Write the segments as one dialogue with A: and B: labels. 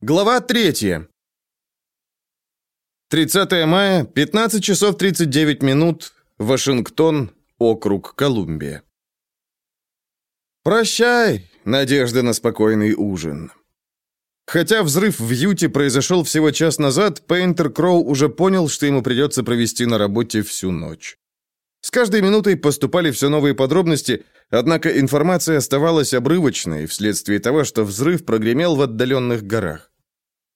A: Глава 3. 30 мая, 15 часов 39 минут, Вашингтон, округ Колумбия. Прощай, надежда на спокойный ужин. Хотя взрыв в Юте произошел всего час назад, Пейнтер Кроу уже понял, что ему придется провести на работе всю ночь. С каждой минутой поступали все новые подробности, однако информация оставалась обрывочной вследствие того, что взрыв прогремел в отдаленных горах.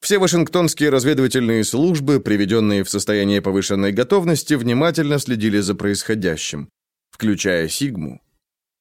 A: Все вашингтонские разведывательные службы, приведенные в состояние повышенной готовности, внимательно следили за происходящим, включая Сигму.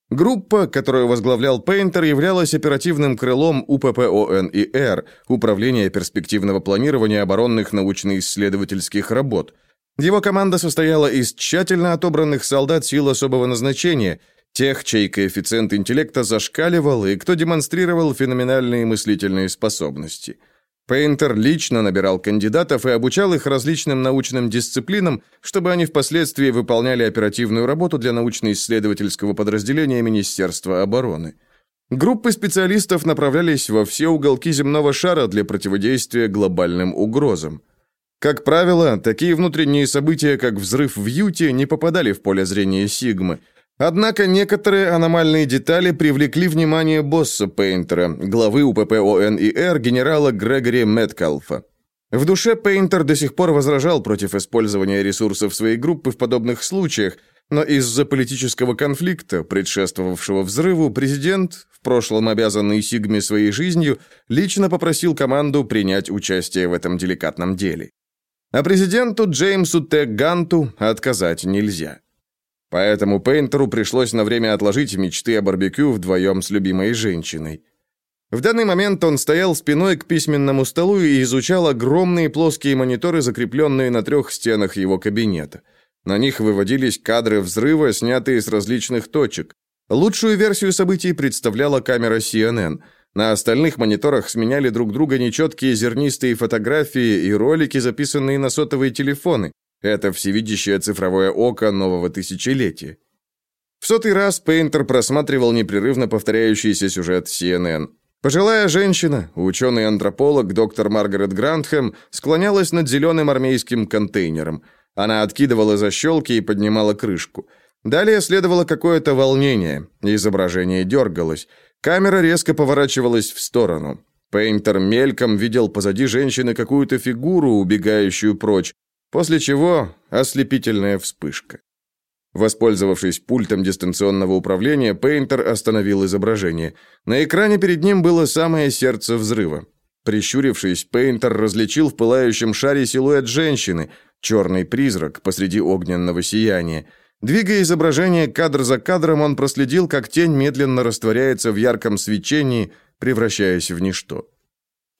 A: Группа, которую возглавлял Пейнтер, являлась оперативным крылом УППОНИР, Управления перспективного планирования оборонных научно-исследовательских работ – его команда состояла из тщательно отобранных солдат сил особого назначения, тех, чей коэффициент интеллекта зашкаливал и кто демонстрировал феноменальные мыслительные способности. Пейнтер лично набирал кандидатов и обучал их различным научным дисциплинам, чтобы они впоследствии выполняли оперативную работу для научно-исследовательского подразделения Министерства обороны. Группы специалистов направлялись во все уголки земного шара для противодействия глобальным угрозам. Как правило, такие внутренние события, как взрыв в Юте, не попадали в поле зрения Сигмы. Однако некоторые аномальные детали привлекли внимание босса Пейнтера, главы УПП ОНИР генерала Грегори Мэткалфа. В душе Пейнтер до сих пор возражал против использования ресурсов своей группы в подобных случаях, но из-за политического конфликта, предшествовавшего взрыву, президент, в прошлом обязанный Сигме своей жизнью, лично попросил команду принять участие в этом деликатном деле. А президенту Джеймсу Т. Ганту отказать нельзя. Поэтому Пейнтеру пришлось на время отложить мечты о барбекю вдвоем с любимой женщиной. В данный момент он стоял спиной к письменному столу и изучал огромные плоские мониторы, закрепленные на трех стенах его кабинета. На них выводились кадры взрыва, снятые с различных точек. Лучшую версию событий представляла камера CNN – на остальных мониторах сменяли друг друга нечеткие зернистые фотографии и ролики, записанные на сотовые телефоны. Это всевидящее цифровое око нового тысячелетия. В сотый раз Пейнтер просматривал непрерывно повторяющийся сюжет CNN. Пожилая женщина, ученый-антрополог доктор Маргарет Грантхэм, склонялась над зеленым армейским контейнером. Она откидывала защелки и поднимала крышку. Далее следовало какое-то волнение. Изображение дергалось. Камера резко поворачивалась в сторону. Пейнтер мельком видел позади женщины какую-то фигуру, убегающую прочь, после чего ослепительная вспышка. Воспользовавшись пультом дистанционного управления, Пейнтер остановил изображение. На экране перед ним было самое сердце взрыва. Прищурившись, Пейнтер различил в пылающем шаре силуэт женщины, черный призрак посреди огненного сияния. Двигая изображение кадр за кадром, он проследил, как тень медленно растворяется в ярком свечении, превращаясь в ничто.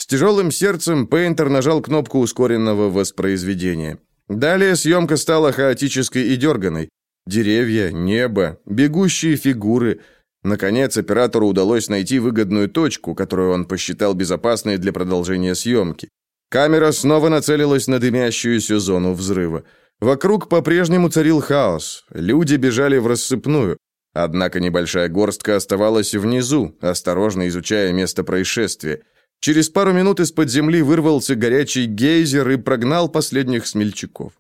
A: С тяжелым сердцем Пейнтер нажал кнопку ускоренного воспроизведения. Далее съемка стала хаотической и дерганой. Деревья, небо, бегущие фигуры. Наконец, оператору удалось найти выгодную точку, которую он посчитал безопасной для продолжения съемки. Камера снова нацелилась на дымящуюся зону взрыва. Вокруг по-прежнему царил хаос. Люди бежали в рассыпную. Однако небольшая горстка оставалась внизу, осторожно изучая место происшествия. Через пару минут из-под земли вырвался горячий гейзер и прогнал последних смельчаков.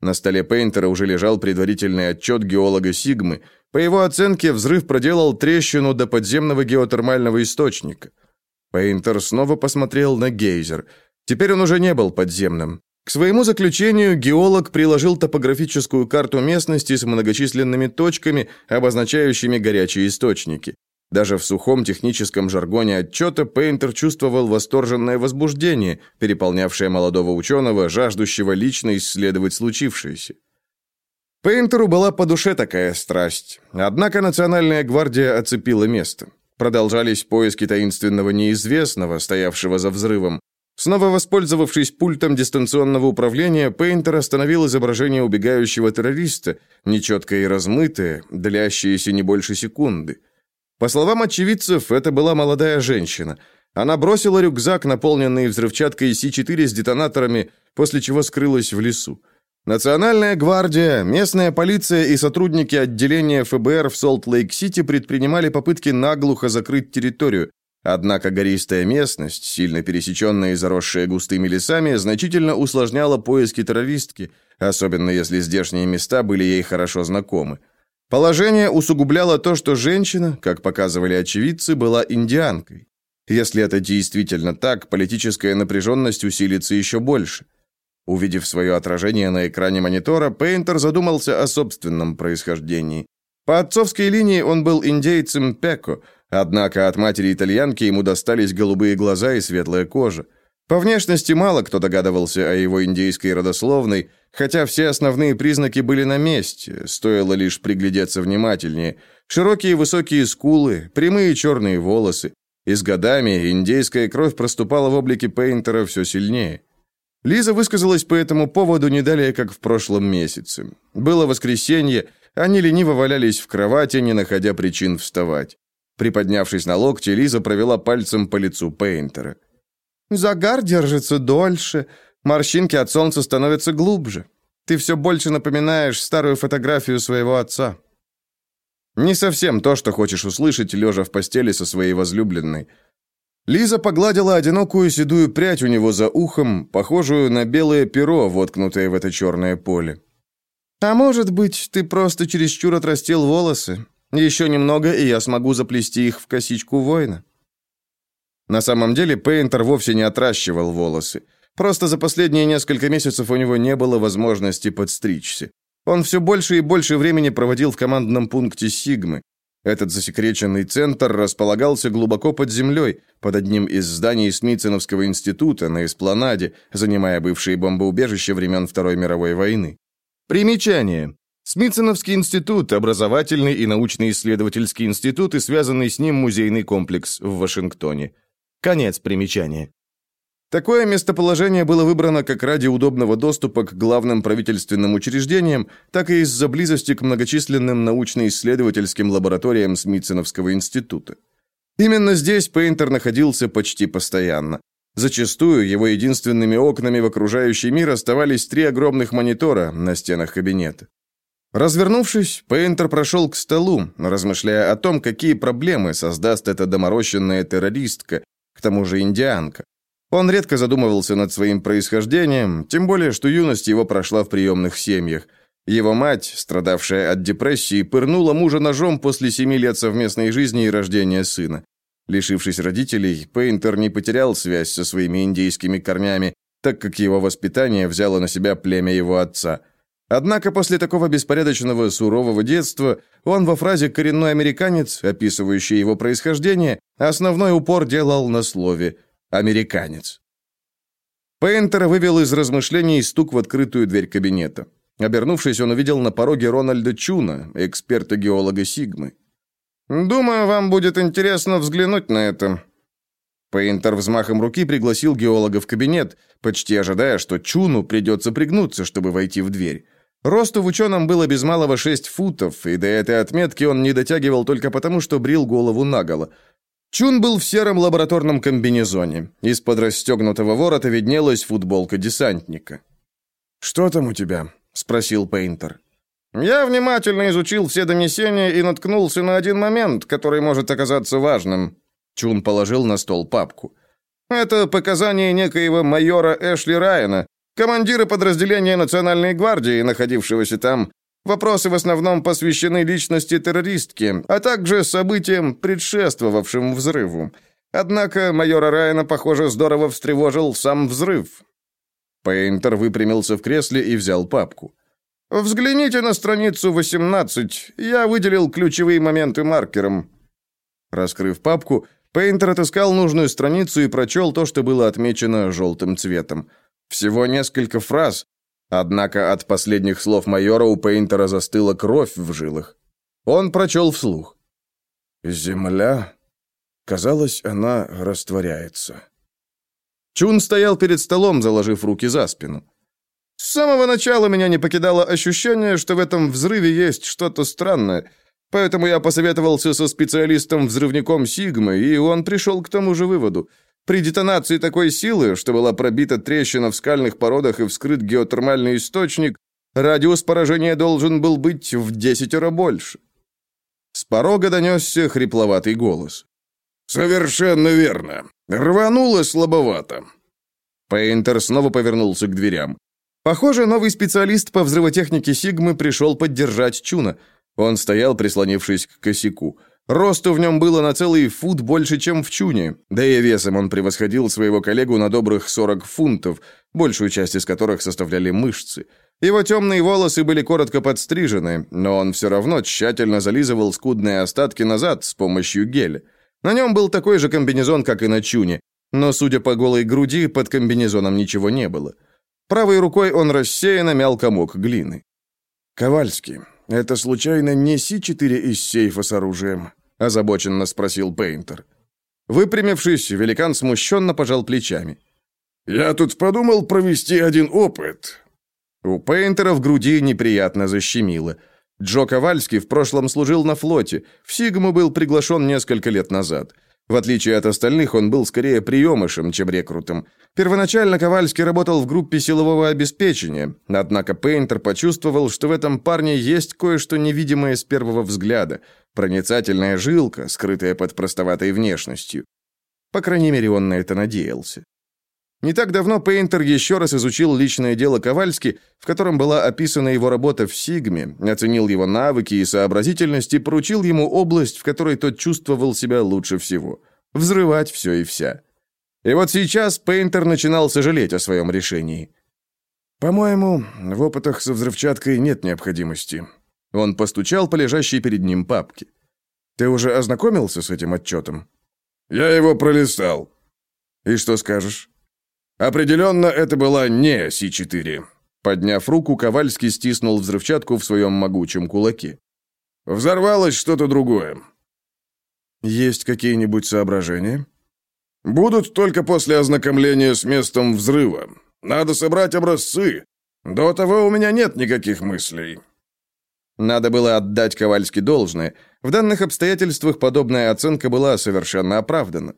A: На столе Пейнтера уже лежал предварительный отчет геолога Сигмы. По его оценке, взрыв проделал трещину до подземного геотермального источника. Пейнтер снова посмотрел на гейзер. Теперь он уже не был подземным. К своему заключению геолог приложил топографическую карту местности с многочисленными точками, обозначающими горячие источники. Даже в сухом техническом жаргоне отчета Пейнтер чувствовал восторженное возбуждение, переполнявшее молодого ученого, жаждущего лично исследовать случившееся. Пейнтеру была по душе такая страсть. Однако Национальная гвардия оцепила место. Продолжались поиски таинственного неизвестного, стоявшего за взрывом. Снова воспользовавшись пультом дистанционного управления, Пейнтер остановил изображение убегающего террориста, нечеткое и размытое, длящееся не больше секунды. По словам очевидцев, это была молодая женщина. Она бросила рюкзак, наполненный взрывчаткой С-4 с детонаторами, после чего скрылась в лесу. Национальная гвардия, местная полиция и сотрудники отделения ФБР в Солт-Лейк-Сити предпринимали попытки наглухо закрыть территорию, Однако гористая местность, сильно пересеченная и заросшая густыми лесами, значительно усложняла поиски террористки, особенно если здешние места были ей хорошо знакомы. Положение усугубляло то, что женщина, как показывали очевидцы, была индианкой. Если это действительно так, политическая напряженность усилится еще больше. Увидев свое отражение на экране монитора, Пейнтер задумался о собственном происхождении. По отцовской линии он был индейцем Пеко, однако от матери-итальянки ему достались голубые глаза и светлая кожа. По внешности мало кто догадывался о его индейской родословной, хотя все основные признаки были на месте, стоило лишь приглядеться внимательнее. Широкие высокие скулы, прямые черные волосы. И с годами индейская кровь проступала в облике Пейнтера все сильнее. Лиза высказалась по этому поводу не далее, как в прошлом месяце. Было воскресенье, они лениво валялись в кровати, не находя причин вставать. Приподнявшись на локте, Лиза провела пальцем по лицу Пейнтера. «Загар держится дольше, морщинки от солнца становятся глубже. Ты все больше напоминаешь старую фотографию своего отца». Не совсем то, что хочешь услышать, лежа в постели со своей возлюбленной. Лиза погладила одинокую седую прядь у него за ухом, похожую на белое перо, воткнутое в это черное поле. «А может быть, ты просто чересчур отрастил волосы? Еще немного, и я смогу заплести их в косичку воина». На самом деле Пейнтер вовсе не отращивал волосы. Просто за последние несколько месяцев у него не было возможности подстричься. Он все больше и больше времени проводил в командном пункте «Сигмы». Этот засекреченный центр располагался глубоко под землей, под одним из зданий Смитсоновского института на Эспланаде, занимая бывшие бомбоубежища времен Второй мировой войны. Примечание. Смитсоновский институт – образовательный и научно-исследовательский институт и связанный с ним музейный комплекс в Вашингтоне. Конец примечания. Такое местоположение было выбрано как ради удобного доступа к главным правительственным учреждениям, так и из-за близости к многочисленным научно-исследовательским лабораториям Смитсоновского института. Именно здесь Пейнтер находился почти постоянно. Зачастую его единственными окнами в окружающий мир оставались три огромных монитора на стенах кабинета. Развернувшись, Пейнтер прошел к столу, размышляя о том, какие проблемы создаст эта доморощенная террористка, к тому же индианка. Он редко задумывался над своим происхождением, тем более, что юность его прошла в приемных семьях. Его мать, страдавшая от депрессии, пырнула мужа ножом после семи лет совместной жизни и рождения сына. Лишившись родителей, Пейнтер не потерял связь со своими индейскими корнями, так как его воспитание взяло на себя племя его отца. Однако после такого беспорядочного, сурового детства он во фразе «коренной американец», описывающей его происхождение, основной упор делал на слове «американец». Пейнтер вывел из размышлений стук в открытую дверь кабинета. Обернувшись, он увидел на пороге Рональда Чуна, эксперта-геолога Сигмы. Думаю, вам будет интересно взглянуть на это». Пейнтер взмахом руки пригласил геолога в кабинет, почти ожидая, что Чуну придется пригнуться, чтобы войти в дверь. Росту в ученом было без малого 6 футов, и до этой отметки он не дотягивал только потому, что брил голову наголо. Чун был в сером лабораторном комбинезоне. Из-под расстегнутого ворота виднелась футболка десантника. «Что там у тебя?» — спросил Пейнтер. Я внимательно изучил все донесения и наткнулся на один момент, который может оказаться важным. Чун положил на стол папку. Это показания некоего майора Эшли Райана, командира подразделения Национальной гвардии, находившегося там. Вопросы в основном посвящены личности террористки, а также событиям, предшествовавшим взрыву. Однако майора Райана, похоже, здорово встревожил сам взрыв. Пейнтер выпрямился в кресле и взял папку. Взгляните на страницу 18. Я выделил ключевые моменты маркером. Раскрыв папку, Пейнтер отыскал нужную страницу и прочел то, что было отмечено желтым цветом. Всего несколько фраз, однако от последних слов майора у Пейнтера застыла кровь в жилах. Он прочел вслух. «Земля...» Казалось, она растворяется. Чун стоял перед столом, заложив руки за спину. С самого начала меня не покидало ощущение, что в этом взрыве есть что-то странное. Поэтому я посоветовался со специалистом-взрывником Сигмы, и он пришел к тому же выводу. При детонации такой силы, что была пробита трещина в скальных породах и вскрыт геотермальный источник, радиус поражения должен был быть в десятеро больше. С порога донесся хрипловатый голос.
B: «Совершенно верно. Рвануло слабовато».
A: Пейнтер снова повернулся к дверям. Похоже, новый специалист по взрывотехнике Сигмы пришел поддержать Чуна. Он стоял, прислонившись к косяку. Росту в нем было на целый фут больше, чем в Чуне, да и весом он превосходил своего коллегу на добрых 40 фунтов, большую часть из которых составляли мышцы. Его темные волосы были коротко подстрижены, но он все равно тщательно зализывал скудные остатки назад с помощью геля. На нем был такой же комбинезон, как и на Чуне, но, судя по голой груди, под комбинезоном ничего не было. Правой рукой он рассеянно мял комок глины.
B: «Ковальский, это случайно не Си-4 из сейфа с оружием?» – озабоченно спросил Пейнтер.
A: Выпрямившись, великан смущенно пожал плечами.
B: «Я тут подумал провести один опыт».
A: У Пейнтера в груди неприятно защемило. Джо Ковальский в прошлом служил на флоте, в Сигму был приглашен несколько лет назад. В отличие от остальных, он был скорее приемышем, чем рекрутом. Первоначально Ковальский работал в группе силового обеспечения, однако Пейнтер почувствовал, что в этом парне есть кое-что невидимое с первого взгляда, проницательная жилка, скрытая под простоватой внешностью. По крайней мере, он на это надеялся. Не так давно Пейнтер еще раз изучил личное дело Ковальски, в котором была описана его работа в Сигме, оценил его навыки и сообразительность и поручил ему область, в которой тот чувствовал себя лучше всего – взрывать все и вся. И вот сейчас Пейнтер начинал сожалеть о своем решении.
B: «По-моему, в опытах со взрывчаткой нет необходимости».
A: Он постучал по лежащей перед ним папке.
B: «Ты уже ознакомился с этим отчетом?»
A: «Я его пролистал».
B: «И что скажешь?»
A: Определенно, это была не Си-4. Подняв руку, Ковальский стиснул взрывчатку в своем могучем кулаке. Взорвалось что-то другое.
B: Есть какие-нибудь соображения?
A: Будут только после ознакомления с местом взрыва. Надо собрать образцы. До того у меня нет никаких мыслей. Надо было отдать Ковальски должное. В данных обстоятельствах подобная оценка была совершенно оправдана.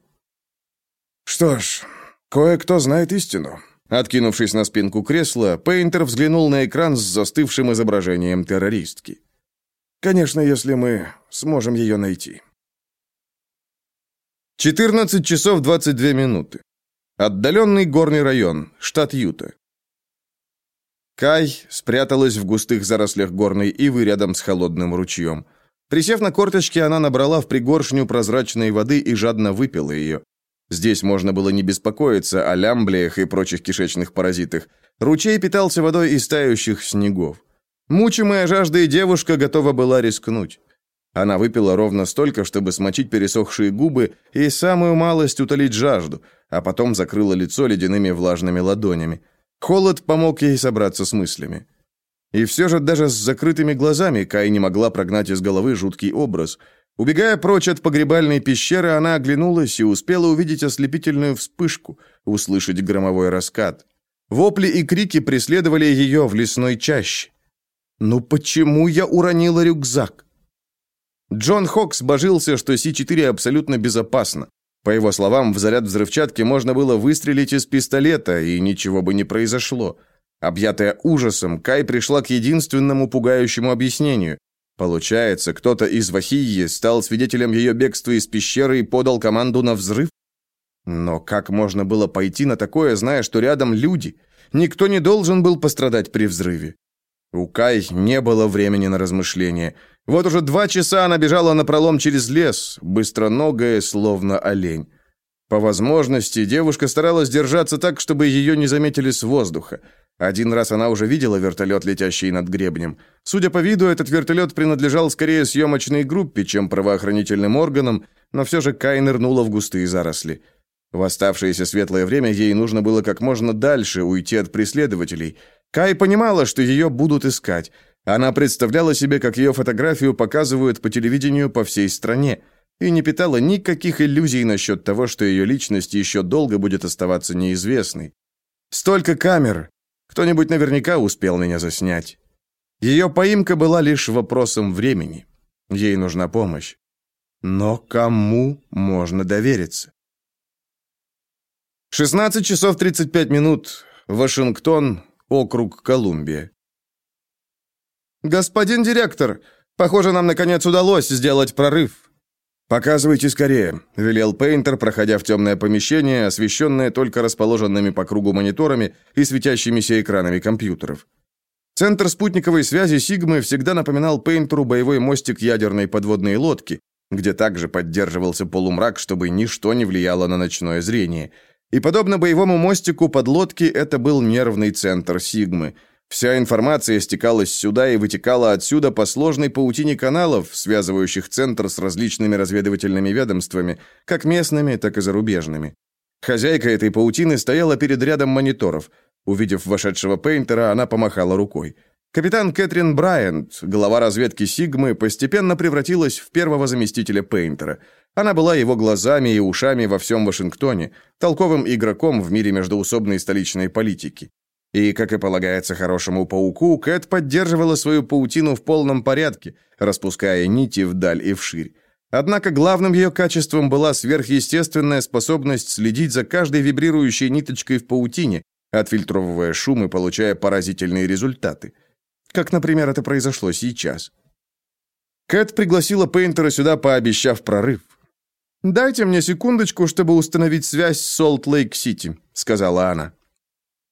B: Что ж, Кое-кто знает истину.
A: Откинувшись на спинку кресла, Пейнтер взглянул на экран с застывшим изображением террористки.
B: Конечно, если мы сможем ее найти.
A: 14 часов 22 минуты. Отдаленный горный район, штат Юта. Кай спряталась в густых зарослях горной ивы рядом с холодным ручьем. Присев на корточки, она набрала в пригоршню прозрачной воды и жадно выпила ее. Здесь можно было не беспокоиться о лямблиях и прочих кишечных паразитах. Ручей питался водой из тающих снегов. Мучимая жаждой девушка готова была рискнуть. Она выпила ровно столько, чтобы смочить пересохшие губы и самую малость утолить жажду, а потом закрыла лицо ледяными влажными ладонями. Холод помог ей собраться с мыслями. И все же даже с закрытыми глазами Кай не могла прогнать из головы жуткий образ – Убегая прочь от погребальной пещеры, она оглянулась и успела увидеть ослепительную вспышку, услышать громовой раскат. Вопли и крики преследовали ее в лесной чаще. «Ну почему я уронила рюкзак?» Джон Хокс божился, что Си-4 абсолютно безопасно. По его словам, в заряд взрывчатки можно было выстрелить из пистолета, и ничего бы не произошло. Объятая ужасом, Кай пришла к единственному пугающему объяснению. Получается, кто-то из Вахии стал свидетелем ее бегства из пещеры и подал команду на взрыв? Но как можно было пойти на такое, зная, что рядом люди? Никто не должен был пострадать при взрыве. У Кай не было времени на размышления. Вот уже два часа она бежала напролом через лес, быстроногая, словно олень. По возможности, девушка старалась держаться так, чтобы ее не заметили с воздуха. Один раз она уже видела вертолет, летящий над гребнем. Судя по виду, этот вертолет принадлежал скорее съемочной группе, чем правоохранительным органам, но все же Кай нырнула в густые заросли. В оставшееся светлое время ей нужно было как можно дальше уйти от преследователей. Кай понимала, что ее будут искать. Она представляла себе, как ее фотографию показывают по телевидению по всей стране, и не питала никаких иллюзий насчет того, что ее личность еще долго будет оставаться неизвестной. Столько камер, кто-нибудь наверняка успел меня заснять. Ее поимка была лишь вопросом времени. Ей нужна помощь. Но кому можно довериться? 16 часов 35 минут. Вашингтон, округ Колумбия. «Господин директор, похоже, нам наконец удалось сделать прорыв».
B: «Показывайте скорее», — велел Пейнтер, проходя в темное помещение, освещенное только расположенными по кругу мониторами и светящимися экранами компьютеров. Центр спутниковой связи Сигмы всегда напоминал Пейнтеру боевой мостик ядерной подводной лодки, где также поддерживался полумрак, чтобы ничто не влияло на ночное зрение. И подобно боевому мостику подлодки, это был нервный центр Сигмы — Вся информация стекалась сюда и вытекала отсюда по сложной паутине каналов, связывающих центр с различными разведывательными ведомствами, как местными, так и зарубежными. Хозяйка этой паутины стояла перед рядом мониторов. Увидев вошедшего Пейнтера, она помахала рукой. Капитан Кэтрин Брайант, глава разведки Сигмы, постепенно превратилась в первого заместителя Пейнтера. Она была его глазами и ушами во всем Вашингтоне, толковым игроком в мире междоусобной столичной политики. И, как и полагается хорошему пауку, Кэт поддерживала свою паутину в полном порядке, распуская нити вдаль и вширь. Однако главным ее качеством была сверхъестественная способность следить за каждой вибрирующей ниточкой в паутине, отфильтровывая шум и получая поразительные результаты. Как, например, это произошло сейчас. Кэт пригласила Пейнтера сюда, пообещав прорыв. «Дайте мне секундочку, чтобы установить связь с Солт-Лейк-Сити», — сказала она.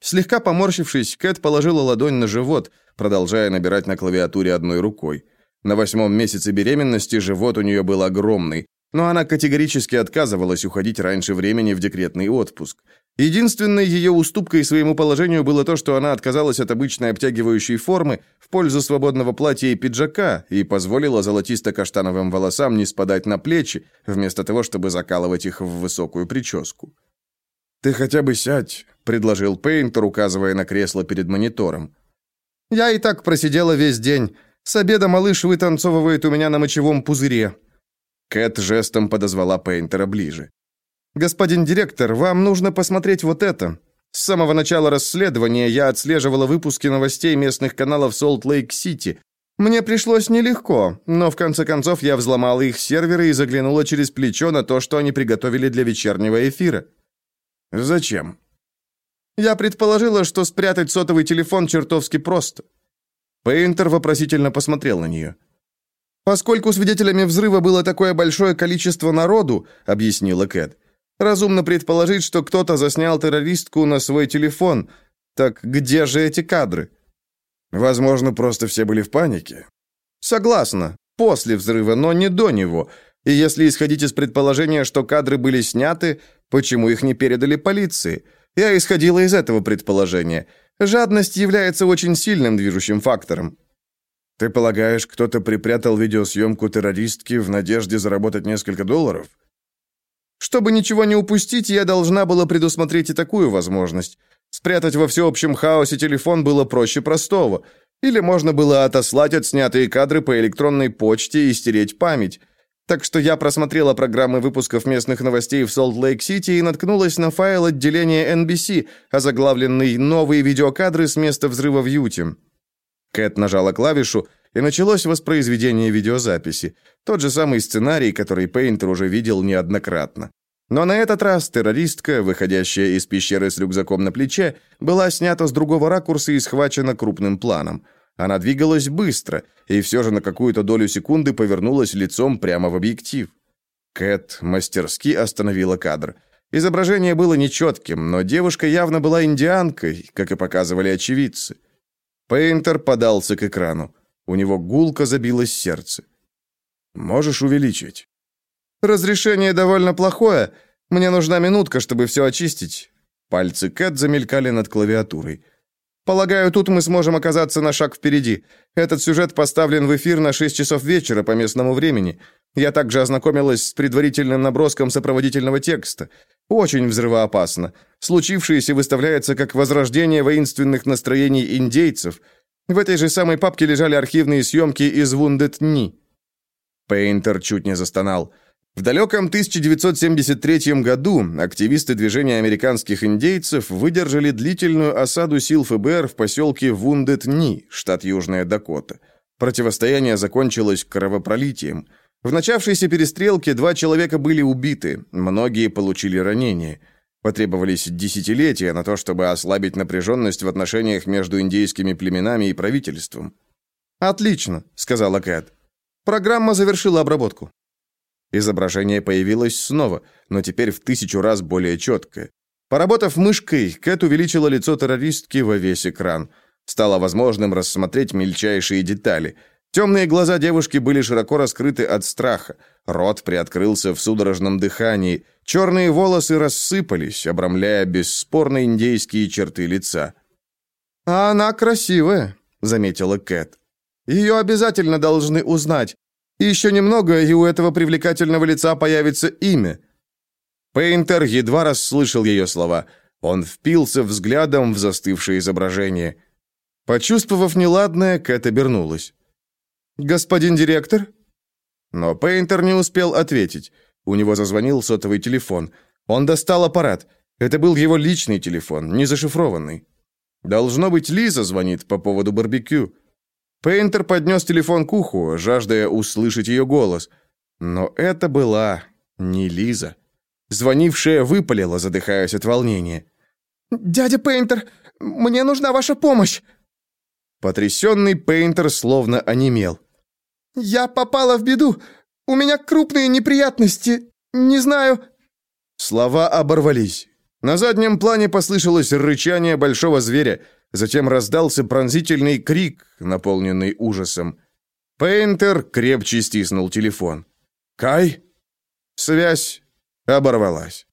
B: Слегка поморщившись, Кэт положила ладонь на живот, продолжая набирать на клавиатуре одной рукой. На восьмом месяце беременности живот у нее был огромный, но она категорически отказывалась уходить раньше времени в декретный отпуск. Единственной ее уступкой своему положению было то, что она отказалась от обычной обтягивающей формы в пользу свободного платья и пиджака и позволила золотисто-каштановым волосам не спадать на плечи, вместо того, чтобы закалывать их в высокую прическу. «Ты хотя бы сядь», — предложил Пейнтер, указывая на кресло перед монитором. «Я и так просидела весь день. С обеда малыш вытанцовывает у меня на мочевом пузыре». Кэт жестом подозвала Пейнтера ближе. «Господин директор, вам нужно посмотреть вот это. С самого начала расследования я отслеживала выпуски новостей местных каналов Солт-Лейк-Сити. Мне пришлось нелегко, но в конце концов я взломала их серверы и заглянула через плечо на то, что они приготовили для вечернего эфира». «Зачем?» «Я предположила, что спрятать сотовый телефон чертовски просто». Пейнтер вопросительно посмотрел на нее. «Поскольку свидетелями взрыва было такое большое количество народу», — объяснила Кэт, «разумно предположить, что кто-то заснял террористку на свой телефон. Так где же эти кадры?» «Возможно, просто все были в панике». «Согласна. После взрыва, но не до него. И если исходить из предположения, что кадры были сняты, почему их не передали полиции? Я исходила из этого предположения. Жадность является очень сильным движущим фактором. Ты полагаешь, кто-то припрятал видеосъемку террористки в надежде заработать несколько долларов? Чтобы ничего не упустить, я должна была предусмотреть и такую возможность. Спрятать во всеобщем хаосе телефон было проще простого. Или можно было отослать отснятые кадры по электронной почте и стереть память. Так что я просмотрела программы выпусков местных новостей в Солт-Лейк-Сити и наткнулась на файл отделения NBC, озаглавленный «Новые видеокадры с места взрыва в Юте». Кэт нажала клавишу, и началось воспроизведение видеозаписи. Тот же самый сценарий, который Пейнтер уже видел неоднократно. Но на этот раз террористка, выходящая из пещеры с рюкзаком на плече, была снята с другого ракурса и схвачена крупным планом. Она двигалась быстро, и все же на какую-то долю секунды повернулась лицом прямо в объектив. Кэт мастерски остановила кадр. Изображение было нечетким, но девушка явно была индианкой, как и показывали очевидцы. Пейнтер подался к экрану. У него гулко забилось сердце. «Можешь увеличить?» «Разрешение довольно плохое. Мне нужна минутка, чтобы все очистить». Пальцы Кэт замелькали над клавиатурой. Полагаю, тут мы сможем оказаться на шаг впереди. Этот сюжет поставлен в эфир на 6 часов вечера по местному времени. Я также ознакомилась с предварительным наброском сопроводительного текста. Очень взрывоопасно. Случившееся выставляется как возрождение воинственных настроений индейцев. В этой же самой папке лежали архивные съемки из Knee. Пейнтер чуть не застонал. В далеком 1973 году активисты движения американских индейцев выдержали длительную осаду сил ФБР в поселке Вундет-Ни, штат Южная Дакота. Противостояние закончилось кровопролитием. В начавшейся перестрелке два человека были убиты, многие получили ранения. Потребовались десятилетия на то, чтобы ослабить напряженность в отношениях между индейскими племенами и правительством. «Отлично», — сказала Кэт. «Программа завершила обработку». Изображение появилось снова, но теперь в тысячу раз более четкое. Поработав мышкой, Кэт увеличила лицо террористки во весь экран. Стало возможным рассмотреть мельчайшие детали. Темные глаза девушки были широко раскрыты от страха. Рот приоткрылся в судорожном дыхании. Черные волосы рассыпались, обрамляя бесспорно индейские черты лица.
A: «А она красивая», — заметила Кэт. «Ее обязательно должны узнать. Еще немного, и у этого привлекательного лица появится имя».
B: Пейнтер едва расслышал ее слова. Он впился взглядом в застывшее изображение. Почувствовав неладное, Кэт обернулась.
A: «Господин директор?»
B: Но Пейнтер не успел ответить. У него зазвонил сотовый телефон. Он достал аппарат. Это был его личный телефон, не зашифрованный. Должно быть, Лиза звонит по поводу барбекю. Пейнтер поднес телефон к уху, жаждая услышать ее голос. Но это была не Лиза. Звонившая выпалила, задыхаясь от волнения.
A: «Дядя Пейнтер, мне нужна ваша помощь!»
B: Потрясенный Пейнтер словно онемел.
A: «Я попала в беду. У меня крупные неприятности. Не знаю...»
B: Слова оборвались. На заднем плане послышалось рычание большого зверя, затем раздался пронзительный крик, наполненный ужасом. Пейнтер крепче стиснул телефон. «Кай?» Связь оборвалась.